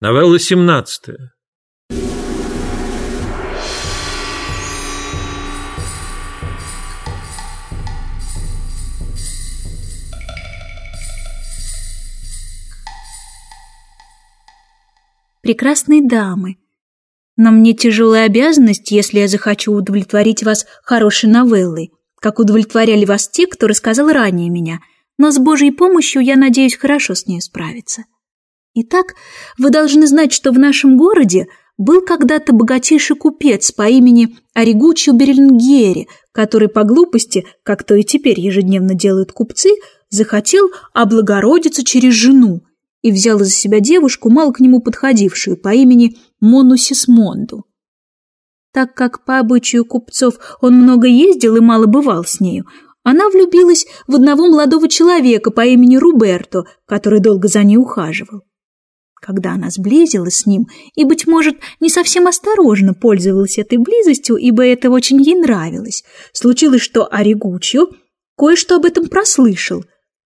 Новелла 17. Прекрасные дамы, но мне тяжелая обязанность, если я захочу удовлетворить вас хорошей новеллой, как удовлетворяли вас те, кто рассказал ранее меня, но с Божьей помощью я надеюсь хорошо с ней справиться. Итак, вы должны знать, что в нашем городе был когда-то богатейший купец по имени Оригуччо Беренгери, который по глупости, как то и теперь ежедневно делают купцы, захотел облагородиться через жену и взял за себя девушку, мало к нему подходившую, по имени Мону Сисмонду. Так как по обычаю купцов он много ездил и мало бывал с нею, она влюбилась в одного молодого человека по имени Руберто, который долго за ней ухаживал. Когда она сблизилась с ним и, быть может, не совсем осторожно пользовалась этой близостью, ибо это очень ей нравилось, случилось, что Оригуччо кое-что об этом прослышал.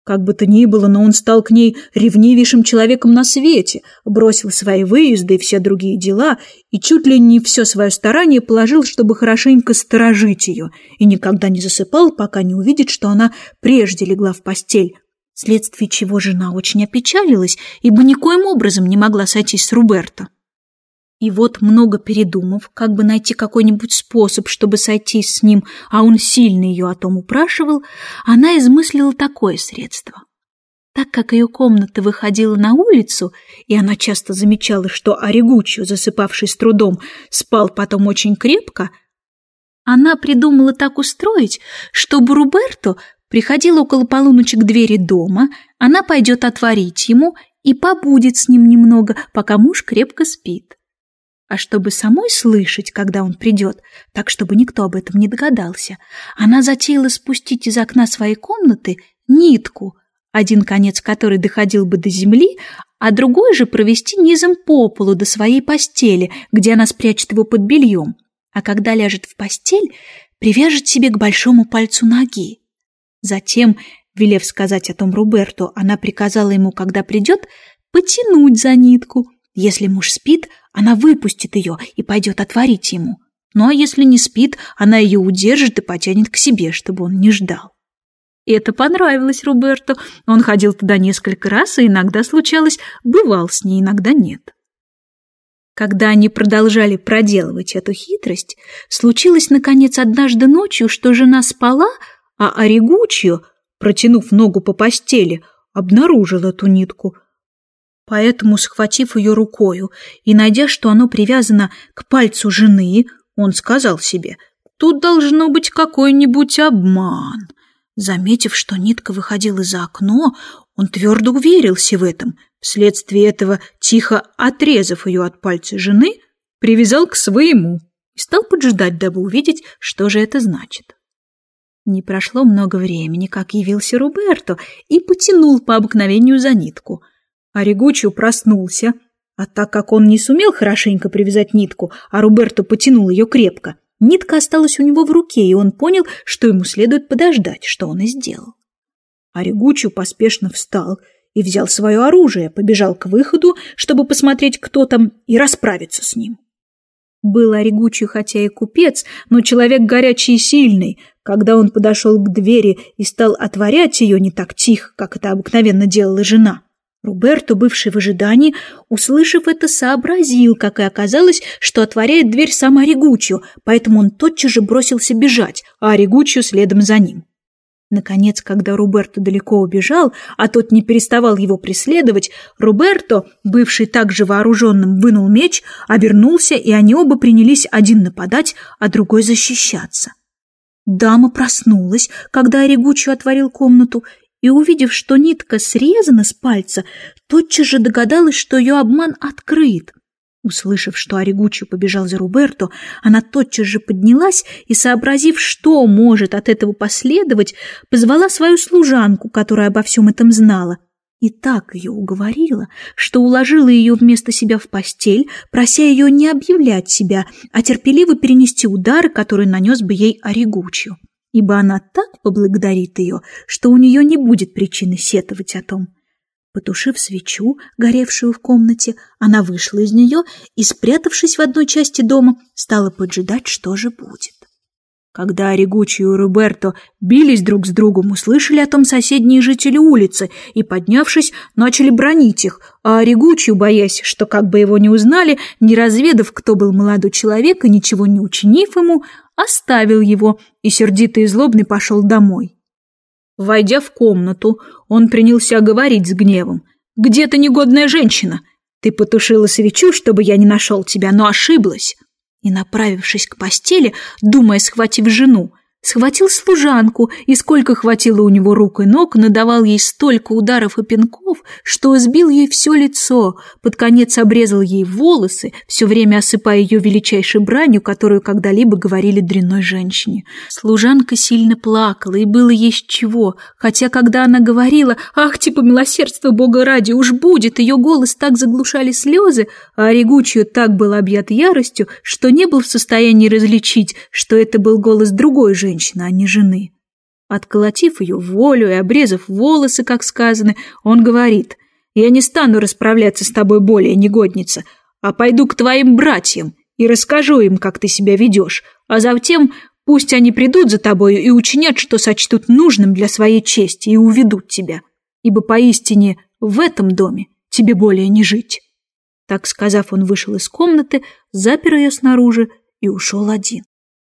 Как бы то ни было, но он стал к ней ревнивейшим человеком на свете, бросил свои выезды и все другие дела и чуть ли не все свое старание положил, чтобы хорошенько сторожить ее, и никогда не засыпал, пока не увидит, что она прежде легла в постель, вследствие чего жена очень опечалилась, ибо никоим образом не могла сойтись с Руберто. И вот, много передумав, как бы найти какой-нибудь способ, чтобы сойтись с ним, а он сильно ее о том упрашивал, она измыслила такое средство. Так как ее комната выходила на улицу, и она часто замечала, что Оригуччо, засыпавший с трудом, спал потом очень крепко, она придумала так устроить, чтобы Руберто приходил около полуночи к двери дома, она пойдет отворить ему и побудет с ним немного, пока муж крепко спит. А чтобы самой слышать, когда он придет, так чтобы никто об этом не догадался, она затеяла спустить из окна своей комнаты нитку, один конец которой доходил бы до земли, а другой же провести низом по полу до своей постели, где она спрячет его под бельем, а когда ляжет в постель, привяжет себе к большому пальцу ноги. Затем, велев сказать о том Руберту, она приказала ему, когда придет, потянуть за нитку. Если муж спит, она выпустит ее и пойдет отворить ему. Ну а если не спит, она ее удержит и потянет к себе, чтобы он не ждал. И это понравилось Руберту. Он ходил туда несколько раз, и иногда случалось, бывал с ней, иногда нет. Когда они продолжали проделывать эту хитрость, случилось, наконец, однажды ночью, что жена спала, а Оригучио, протянув ногу по постели, обнаружил эту нитку. Поэтому, схватив ее рукою и найдя, что оно привязано к пальцу жены, он сказал себе, «Тут должно быть какой-нибудь обман». Заметив, что нитка выходила за окно, он твердо уверился в этом. Вследствие этого, тихо отрезав ее от пальца жены, привязал к своему и стал поджидать, дабы увидеть, что же это значит. Не прошло много времени, как явился Руберто и потянул по обыкновению за нитку. А Ригуччо проснулся, а так как он не сумел хорошенько привязать нитку, а Руберто потянул ее крепко, нитка осталась у него в руке, и он понял, что ему следует подождать, что он и сделал. А Ригуччо поспешно встал и взял свое оружие, побежал к выходу, чтобы посмотреть, кто там, и расправиться с ним. Был Оригуччо хотя и купец, но человек горячий и сильный. Когда он подошел к двери и стал отворять ее не так тихо, как это обыкновенно делала жена, Руберто, бывший в ожидании, услышав это, сообразил, как и оказалось, что отворяет дверь сам Оригуччо, поэтому он тотчас же бросился бежать, а Оригуччо следом за ним. Наконец, когда Руберто далеко убежал, а тот не переставал его преследовать, Руберто, бывший также вооруженным, вынул меч, обернулся, и они оба принялись один нападать, а другой защищаться. Дама проснулась, когда Оригуччо отворил комнату, и, увидев, что нитка срезана с пальца, тотчас же догадалась, что ее обман открыт. Услышав, что Оригуччо побежал за Руберто, она тотчас же поднялась и, сообразив, что может от этого последовать, позвала свою служанку, которая обо всем этом знала, и так ее уговорила, что уложила ее вместо себя в постель, прося ее не объявлять себя, а терпеливо перенести удары, которые нанес бы ей Оригуччо, ибо она так поблагодарит ее, что у нее не будет причины сетовать о том. Потушив свечу, горевшую в комнате, она вышла из нее и, спрятавшись в одной части дома, стала поджидать, что же будет. Когда Орегучи и Роберто бились друг с другом, услышали о том соседние жители улицы и, поднявшись, начали бронить их, а Орегучию, боясь, что как бы его не узнали, не разведав, кто был молодой человек и ничего не учинив ему, оставил его и сердитый и злобный пошел домой. Войдя в комнату, он принялся говорить с гневом. «Где ты, негодная женщина? Ты потушила свечу, чтобы я не нашел тебя, но ошиблась!» И, направившись к постели, думая, схватив жену, Схватил служанку, и сколько хватило у него рук и ног, надавал ей столько ударов и пинков, что сбил ей все лицо, под конец обрезал ей волосы, все время осыпая ее величайшей бранью, которую когда-либо говорили дрянной женщине. Служанка сильно плакала, и было есть чего, хотя когда она говорила «Ах, типа милосердство Бога ради, уж будет!» ее голос так заглушали слезы, а Орегучью так был объят яростью, что не был в состоянии различить, что это был голос другой женщины, женщины, а не жены. Отколотив ее волю и обрезав волосы, как сказано, он говорит, «Я не стану расправляться с тобой более, негодница, а пойду к твоим братьям и расскажу им, как ты себя ведешь, а затем пусть они придут за тобою и учинят, что сочтут нужным для своей чести и уведут тебя, ибо поистине в этом доме тебе более не жить». Так сказав, он вышел из комнаты, запер ее снаружи и ушел один.